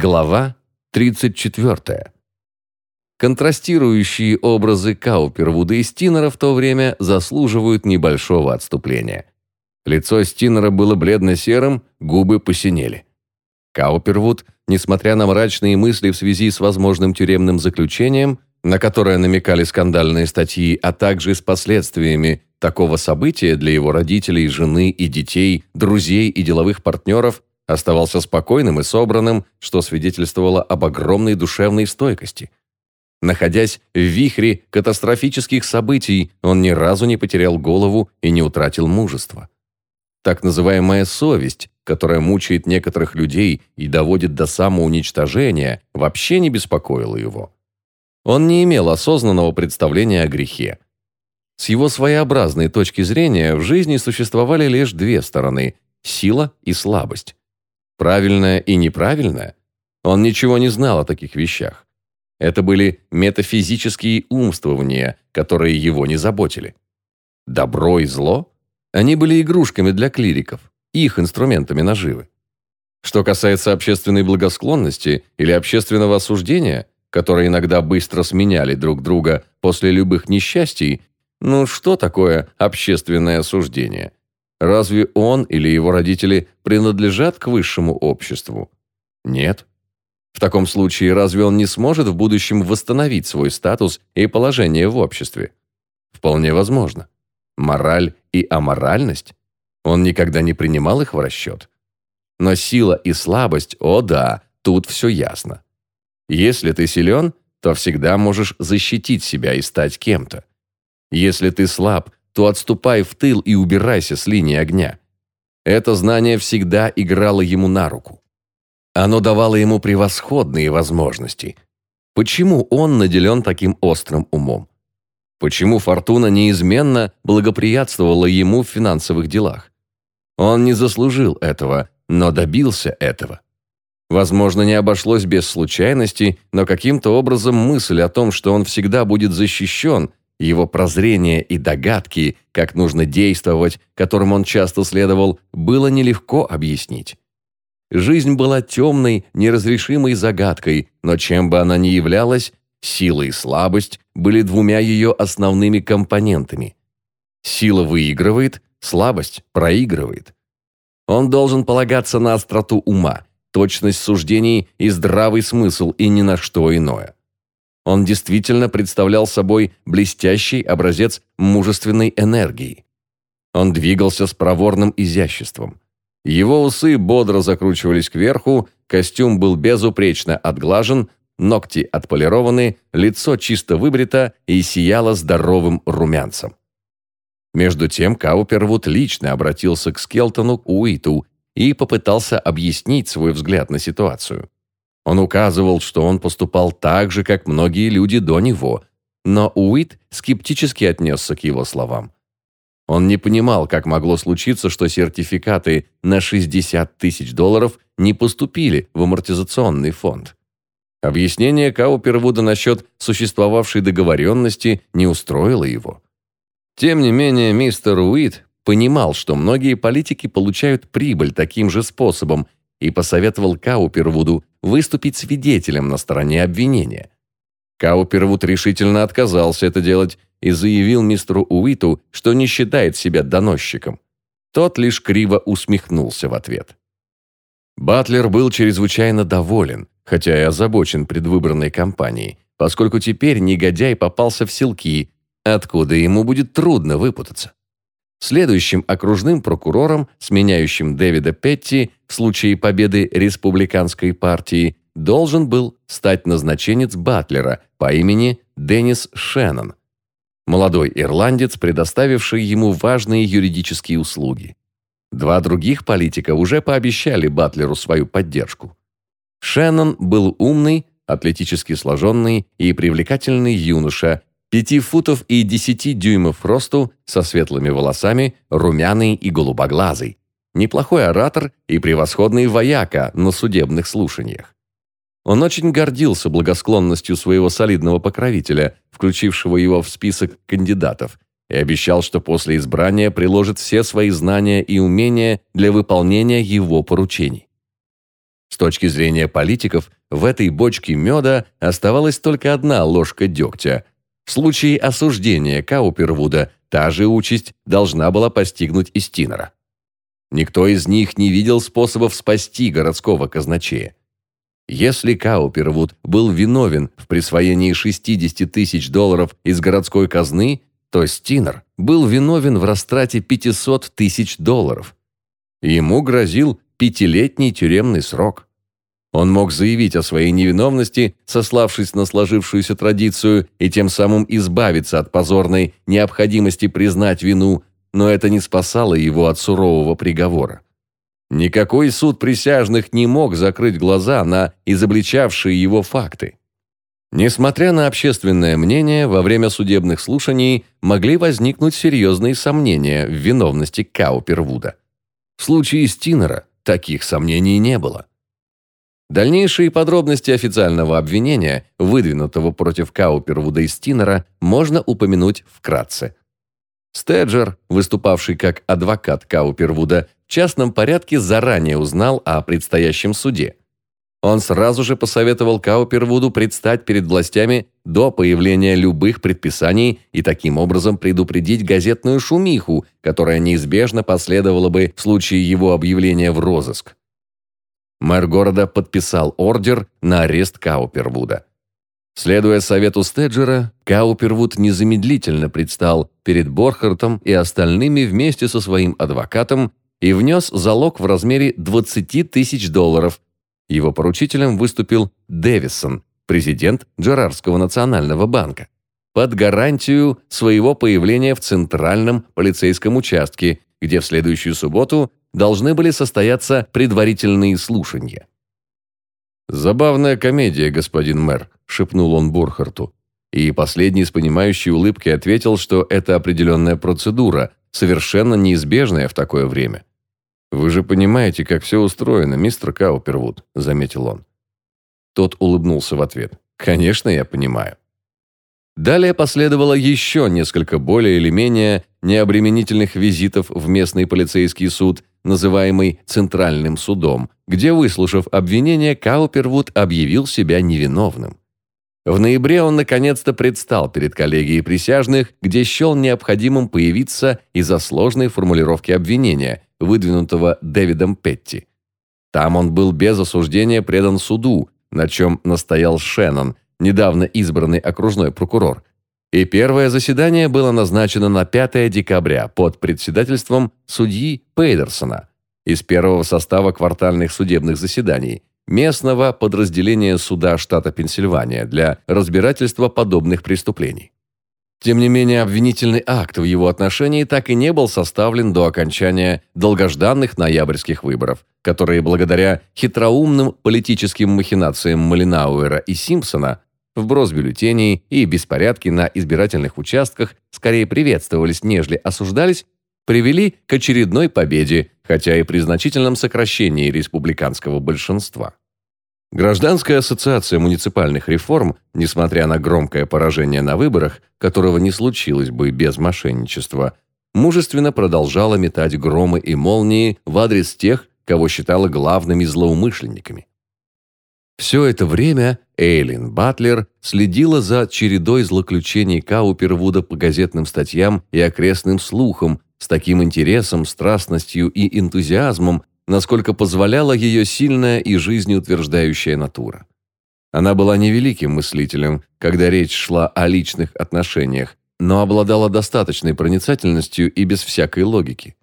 Глава 34. Контрастирующие образы Каупервуда и Стинера в то время заслуживают небольшого отступления. Лицо Стинера было бледно-серым, губы посинели. Каупервуд, несмотря на мрачные мысли в связи с возможным тюремным заключением, на которое намекали скандальные статьи, а также с последствиями такого события для его родителей, жены и детей, друзей и деловых партнеров, оставался спокойным и собранным, что свидетельствовало об огромной душевной стойкости. Находясь в вихре катастрофических событий, он ни разу не потерял голову и не утратил мужества. Так называемая совесть, которая мучает некоторых людей и доводит до самоуничтожения, вообще не беспокоила его. Он не имел осознанного представления о грехе. С его своеобразной точки зрения в жизни существовали лишь две стороны – сила и слабость. Правильное и неправильное? Он ничего не знал о таких вещах. Это были метафизические умствования, которые его не заботили. Добро и зло? Они были игрушками для клириков, их инструментами наживы. Что касается общественной благосклонности или общественного осуждения, которые иногда быстро сменяли друг друга после любых несчастий, ну что такое общественное осуждение? Разве он или его родители принадлежат к высшему обществу? Нет. В таком случае, разве он не сможет в будущем восстановить свой статус и положение в обществе? Вполне возможно. Мораль и аморальность? Он никогда не принимал их в расчет. Но сила и слабость, о да, тут все ясно. Если ты силен, то всегда можешь защитить себя и стать кем-то. Если ты слаб, то отступай в тыл и убирайся с линии огня. Это знание всегда играло ему на руку. Оно давало ему превосходные возможности. Почему он наделен таким острым умом? Почему фортуна неизменно благоприятствовала ему в финансовых делах? Он не заслужил этого, но добился этого. Возможно, не обошлось без случайности, но каким-то образом мысль о том, что он всегда будет защищен, его прозрения и догадки, как нужно действовать, которым он часто следовал, было нелегко объяснить. Жизнь была темной, неразрешимой загадкой, но чем бы она ни являлась, сила и слабость были двумя ее основными компонентами. Сила выигрывает, слабость проигрывает. Он должен полагаться на остроту ума, точность суждений и здравый смысл, и ни на что иное. Он действительно представлял собой блестящий образец мужественной энергии. Он двигался с проворным изяществом. Его усы бодро закручивались кверху, костюм был безупречно отглажен, ногти отполированы, лицо чисто выбрито и сияло здоровым румянцем. Между тем Каупервуд лично обратился к Скелтону Уиту и попытался объяснить свой взгляд на ситуацию. Он указывал, что он поступал так же, как многие люди до него, но Уит скептически отнесся к его словам. Он не понимал, как могло случиться, что сертификаты на 60 тысяч долларов не поступили в амортизационный фонд. Объяснение Каупервуда насчет существовавшей договоренности не устроило его. Тем не менее, мистер Уит понимал, что многие политики получают прибыль таким же способом и посоветовал Каупервуду выступить свидетелем на стороне обвинения. Каупервуд решительно отказался это делать и заявил мистеру Уиту, что не считает себя доносчиком. Тот лишь криво усмехнулся в ответ. Батлер был чрезвычайно доволен, хотя и озабочен предвыборной кампанией, поскольку теперь негодяй попался в селки, откуда ему будет трудно выпутаться. Следующим окружным прокурором, сменяющим Дэвида Петти в случае победы республиканской партии, должен был стать назначенец Батлера по имени Деннис Шеннон, молодой ирландец, предоставивший ему важные юридические услуги. Два других политика уже пообещали Батлеру свою поддержку. Шеннон был умный, атлетически сложенный и привлекательный юноша, Пяти футов и десяти дюймов росту, со светлыми волосами, румяный и голубоглазый. Неплохой оратор и превосходный вояка на судебных слушаниях. Он очень гордился благосклонностью своего солидного покровителя, включившего его в список кандидатов, и обещал, что после избрания приложит все свои знания и умения для выполнения его поручений. С точки зрения политиков, в этой бочке меда оставалась только одна ложка дегтя. В случае осуждения Каупервуда та же участь должна была постигнуть и Стинера. Никто из них не видел способов спасти городского казначея. Если Каупервуд был виновен в присвоении 60 тысяч долларов из городской казны, то Стинер был виновен в растрате 500 тысяч долларов. Ему грозил пятилетний тюремный срок. Он мог заявить о своей невиновности, сославшись на сложившуюся традицию и тем самым избавиться от позорной необходимости признать вину, но это не спасало его от сурового приговора. Никакой суд присяжных не мог закрыть глаза на изобличавшие его факты. Несмотря на общественное мнение, во время судебных слушаний могли возникнуть серьезные сомнения в виновности Каупервуда. В случае Стинера таких сомнений не было. Дальнейшие подробности официального обвинения, выдвинутого против Каупервуда и Стинера, можно упомянуть вкратце. Стеджер, выступавший как адвокат Каупервуда, в частном порядке заранее узнал о предстоящем суде. Он сразу же посоветовал Каупервуду предстать перед властями до появления любых предписаний и таким образом предупредить газетную шумиху, которая неизбежно последовала бы в случае его объявления в розыск. Мэр города подписал ордер на арест Каупервуда. Следуя совету Стеджера, Каупервуд незамедлительно предстал перед Борхартом и остальными вместе со своим адвокатом и внес залог в размере 20 тысяч долларов. Его поручителем выступил Дэвисон, президент Джерарского национального банка, под гарантию своего появления в центральном полицейском участке, где в следующую субботу должны были состояться предварительные слушания. «Забавная комедия, господин мэр», – шепнул он Бурхарту. И последний с понимающей улыбкой ответил, что это определенная процедура, совершенно неизбежная в такое время. «Вы же понимаете, как все устроено, мистер Каупервуд», – заметил он. Тот улыбнулся в ответ. «Конечно, я понимаю». Далее последовало еще несколько более или менее необременительных визитов в местный полицейский суд, называемый Центральным судом, где, выслушав обвинение, Каупервуд объявил себя невиновным. В ноябре он наконец-то предстал перед коллегией присяжных, где счел необходимым появиться из-за сложной формулировки обвинения, выдвинутого Дэвидом Петти. Там он был без осуждения предан суду, на чем настоял Шеннон, недавно избранный окружной прокурор, и первое заседание было назначено на 5 декабря под председательством судьи Пейдерсона из первого состава квартальных судебных заседаний местного подразделения суда штата Пенсильвания для разбирательства подобных преступлений. Тем не менее, обвинительный акт в его отношении так и не был составлен до окончания долгожданных ноябрьских выборов, которые благодаря хитроумным политическим махинациям Малинауэра и Симпсона Вброс бюллетеней и беспорядки на избирательных участках скорее приветствовались, нежели осуждались, привели к очередной победе, хотя и при значительном сокращении республиканского большинства. Гражданская ассоциация муниципальных реформ, несмотря на громкое поражение на выборах, которого не случилось бы без мошенничества, мужественно продолжала метать громы и молнии в адрес тех, кого считала главными злоумышленниками. Все это время Эйлин Батлер следила за чередой злоключений Каупервуда по газетным статьям и окрестным слухам с таким интересом, страстностью и энтузиазмом, насколько позволяла ее сильная и жизнеутверждающая натура. Она была невеликим мыслителем, когда речь шла о личных отношениях, но обладала достаточной проницательностью и без всякой логики.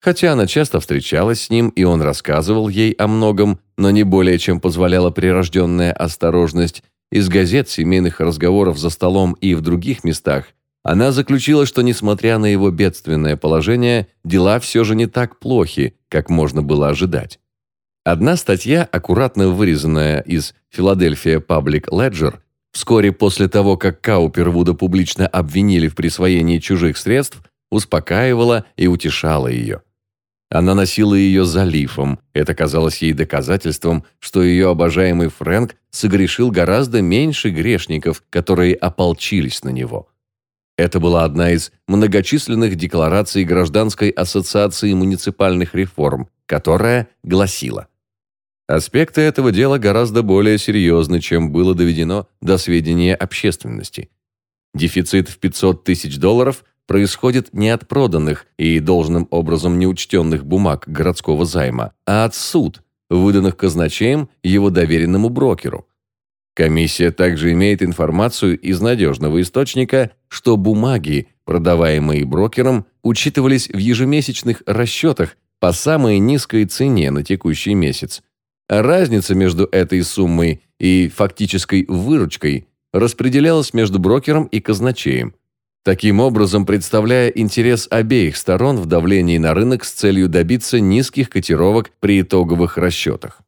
Хотя она часто встречалась с ним, и он рассказывал ей о многом, но не более чем позволяла прирожденная осторожность, из газет, семейных разговоров за столом и в других местах, она заключила, что, несмотря на его бедственное положение, дела все же не так плохи, как можно было ожидать. Одна статья, аккуратно вырезанная из «Филадельфия Паблик Леджер», вскоре после того, как Каупервуда публично обвинили в присвоении чужих средств, успокаивала и утешала ее. Она носила ее за лифом. Это казалось ей доказательством, что ее обожаемый Фрэнк согрешил гораздо меньше грешников, которые ополчились на него. Это была одна из многочисленных деклараций Гражданской ассоциации муниципальных реформ, которая гласила Аспекты этого дела гораздо более серьезны, чем было доведено до сведения общественности. Дефицит в 500 тысяч долларов происходит не от проданных и должным образом неучтенных бумаг городского займа, а от суд, выданных казначеем его доверенному брокеру. Комиссия также имеет информацию из надежного источника, что бумаги, продаваемые брокером, учитывались в ежемесячных расчетах по самой низкой цене на текущий месяц. А разница между этой суммой и фактической выручкой распределялась между брокером и казначеем, таким образом представляя интерес обеих сторон в давлении на рынок с целью добиться низких котировок при итоговых расчетах.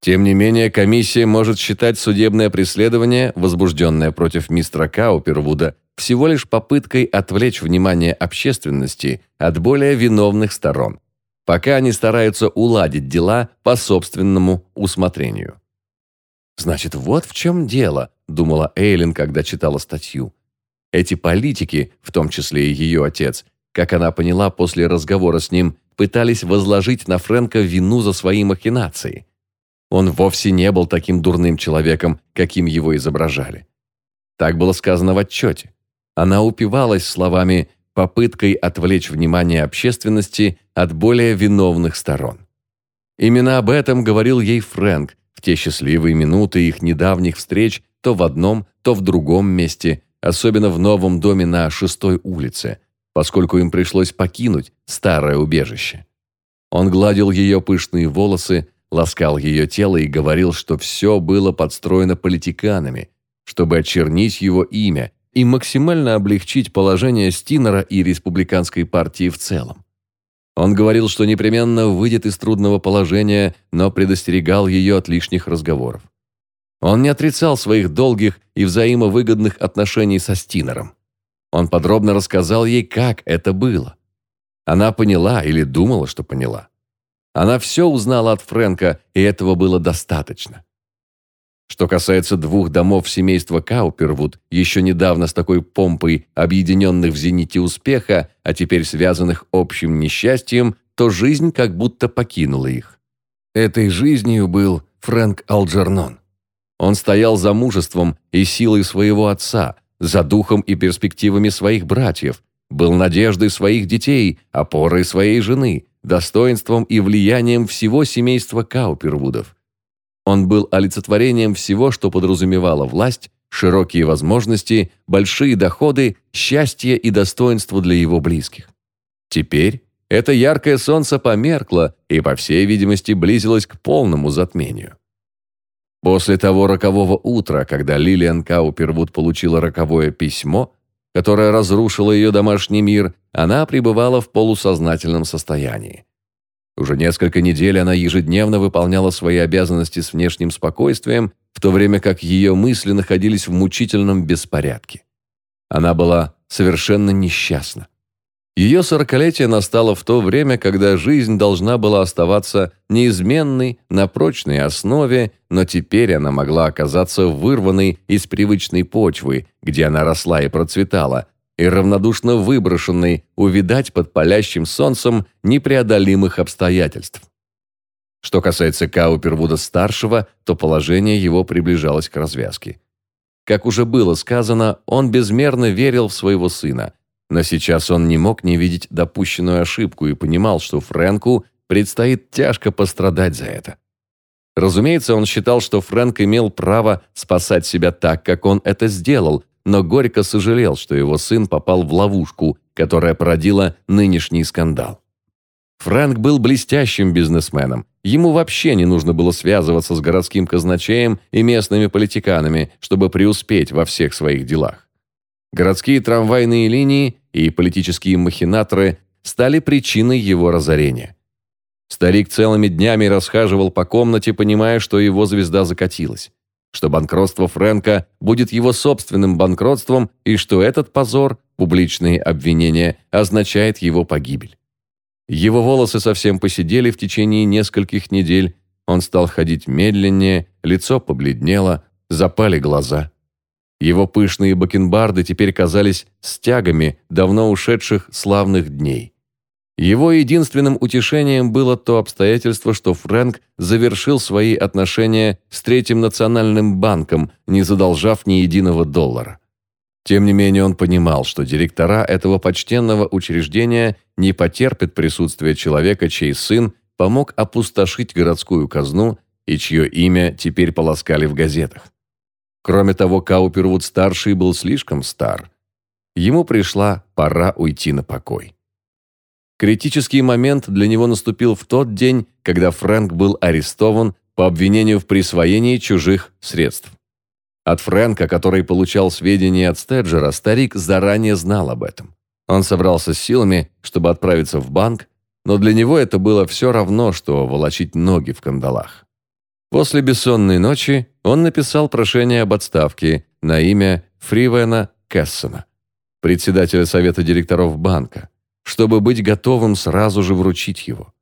Тем не менее, комиссия может считать судебное преследование, возбужденное против мистера Каупервуда, всего лишь попыткой отвлечь внимание общественности от более виновных сторон, пока они стараются уладить дела по собственному усмотрению. «Значит, вот в чем дело», – думала Эйлин, когда читала статью. Эти политики, в том числе и ее отец, как она поняла после разговора с ним, пытались возложить на Фрэнка вину за свои махинации. Он вовсе не был таким дурным человеком, каким его изображали. Так было сказано в отчете. Она упивалась словами попыткой отвлечь внимание общественности от более виновных сторон. Именно об этом говорил ей Фрэнк в те счастливые минуты их недавних встреч то в одном, то в другом месте, особенно в новом доме на шестой улице, поскольку им пришлось покинуть старое убежище. Он гладил ее пышные волосы, ласкал ее тело и говорил, что все было подстроено политиканами, чтобы очернить его имя и максимально облегчить положение Стинера и республиканской партии в целом. Он говорил, что непременно выйдет из трудного положения, но предостерегал ее от лишних разговоров. Он не отрицал своих долгих и взаимовыгодных отношений со Стинером. Он подробно рассказал ей, как это было. Она поняла или думала, что поняла. Она все узнала от Фрэнка, и этого было достаточно. Что касается двух домов семейства Каупервуд, еще недавно с такой помпой объединенных в зените успеха, а теперь связанных общим несчастьем, то жизнь как будто покинула их. Этой жизнью был Фрэнк Алджернон. Он стоял за мужеством и силой своего отца, за духом и перспективами своих братьев, был надеждой своих детей, опорой своей жены, достоинством и влиянием всего семейства Каупервудов. Он был олицетворением всего, что подразумевало власть, широкие возможности, большие доходы, счастье и достоинство для его близких. Теперь это яркое солнце померкло и, по всей видимости, близилось к полному затмению. После того рокового утра, когда Лилиан Каупервуд получила роковое письмо, которое разрушило ее домашний мир, она пребывала в полусознательном состоянии. Уже несколько недель она ежедневно выполняла свои обязанности с внешним спокойствием, в то время как ее мысли находились в мучительном беспорядке. Она была совершенно несчастна. Ее сорокалетие настало в то время, когда жизнь должна была оставаться неизменной на прочной основе, но теперь она могла оказаться вырванной из привычной почвы, где она росла и процветала, и равнодушно выброшенной увидать под палящим солнцем непреодолимых обстоятельств. Что касается Каупервуда-старшего, то положение его приближалось к развязке. Как уже было сказано, он безмерно верил в своего сына – но сейчас он не мог не видеть допущенную ошибку и понимал, что Фрэнку предстоит тяжко пострадать за это. Разумеется, он считал, что Фрэнк имел право спасать себя так, как он это сделал, но горько сожалел, что его сын попал в ловушку, которая породила нынешний скандал. Фрэнк был блестящим бизнесменом. Ему вообще не нужно было связываться с городским казначеем и местными политиканами, чтобы преуспеть во всех своих делах. Городские трамвайные линии и политические махинаторы стали причиной его разорения. Старик целыми днями расхаживал по комнате, понимая, что его звезда закатилась, что банкротство Фрэнка будет его собственным банкротством и что этот позор, публичные обвинения, означает его погибель. Его волосы совсем посидели в течение нескольких недель, он стал ходить медленнее, лицо побледнело, запали глаза – его пышные бакенбарды теперь казались стягами давно ушедших славных дней. Его единственным утешением было то обстоятельство, что Фрэнк завершил свои отношения с Третьим национальным банком, не задолжав ни единого доллара. Тем не менее он понимал, что директора этого почтенного учреждения не потерпят присутствия человека, чей сын помог опустошить городскую казну и чье имя теперь полоскали в газетах. Кроме того, Каупервуд-старший был слишком стар. Ему пришла пора уйти на покой. Критический момент для него наступил в тот день, когда Фрэнк был арестован по обвинению в присвоении чужих средств. От Фрэнка, который получал сведения от Стеджера, старик заранее знал об этом. Он собрался с силами, чтобы отправиться в банк, но для него это было все равно, что волочить ноги в кандалах. После бессонной ночи он написал прошение об отставке на имя Фривена Кессона, председателя совета директоров банка чтобы быть готовым сразу же вручить его.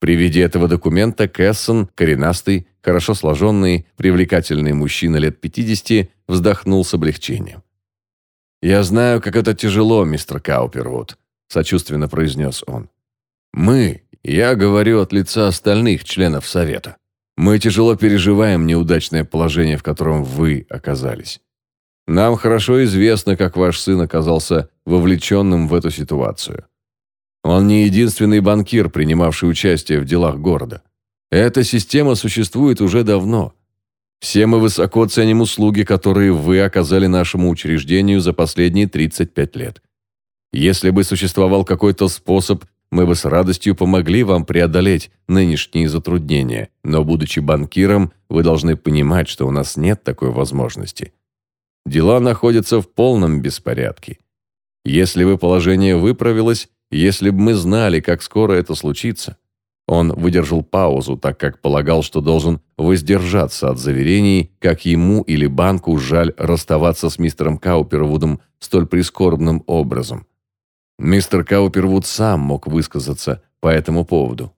При виде этого документа Кэссон, коренастый, хорошо сложенный, привлекательный мужчина лет 50, вздохнул с облегчением. «Я знаю, как это тяжело, мистер Каупервуд», – сочувственно произнес он. «Мы, я говорю от лица остальных членов Совета, мы тяжело переживаем неудачное положение, в котором вы оказались. Нам хорошо известно, как ваш сын оказался вовлеченным в эту ситуацию. Он не единственный банкир, принимавший участие в делах города. Эта система существует уже давно. Все мы высоко ценим услуги, которые вы оказали нашему учреждению за последние 35 лет. Если бы существовал какой-то способ, мы бы с радостью помогли вам преодолеть нынешние затруднения, но, будучи банкиром, вы должны понимать, что у нас нет такой возможности. Дела находятся в полном беспорядке. Если бы положение выправилось, если бы мы знали, как скоро это случится. Он выдержал паузу, так как полагал, что должен воздержаться от заверений, как ему или банку жаль расставаться с мистером Каупервудом столь прискорбным образом. Мистер Каупервуд сам мог высказаться по этому поводу.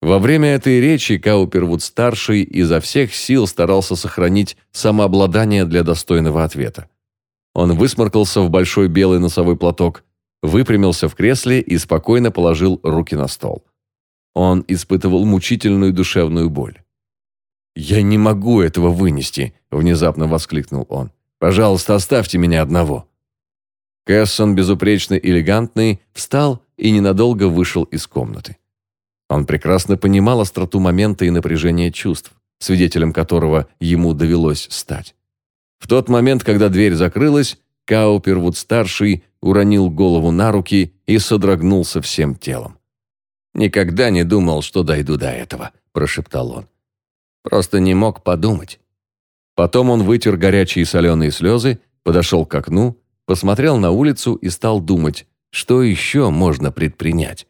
Во время этой речи Каупервуд-старший изо всех сил старался сохранить самообладание для достойного ответа. Он высморкался в большой белый носовой платок, выпрямился в кресле и спокойно положил руки на стол. Он испытывал мучительную душевную боль. «Я не могу этого вынести», – внезапно воскликнул он. «Пожалуйста, оставьте меня одного». Кэссон, безупречно элегантный, встал и ненадолго вышел из комнаты. Он прекрасно понимал остроту момента и напряжение чувств, свидетелем которого ему довелось стать. В тот момент, когда дверь закрылась, Каупервуд-старший уронил голову на руки и содрогнулся всем телом. «Никогда не думал, что дойду до этого», – прошептал он. «Просто не мог подумать». Потом он вытер горячие соленые слезы, подошел к окну, посмотрел на улицу и стал думать, что еще можно предпринять.